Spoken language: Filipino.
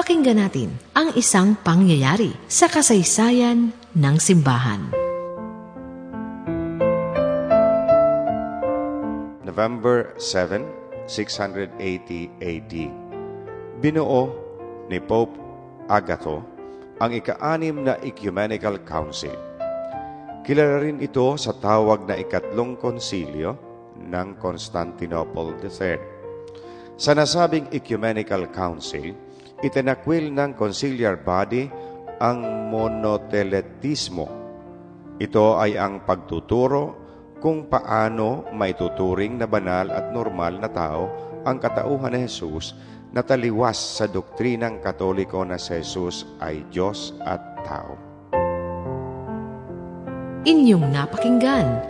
Pakinggan natin ang isang pangyayari sa kasaysayan ng simbahan. November 7, 680 AD. Binuo ni Pope Agato ang ika-anim na Ecumenical Council. Kilala rin ito sa tawag na ikatlong konsilyo ng Constantinople III. Sa nasabing Ecumenical Council, itinakwil ng conciliar body ang monoteletismo. Ito ay ang pagtuturo kung paano maituturing na banal at normal na tao ang katauhan ni Jesus na taliwas sa doktrinang katoliko na si Jesus ay Diyos at tao. Inyong napakinggan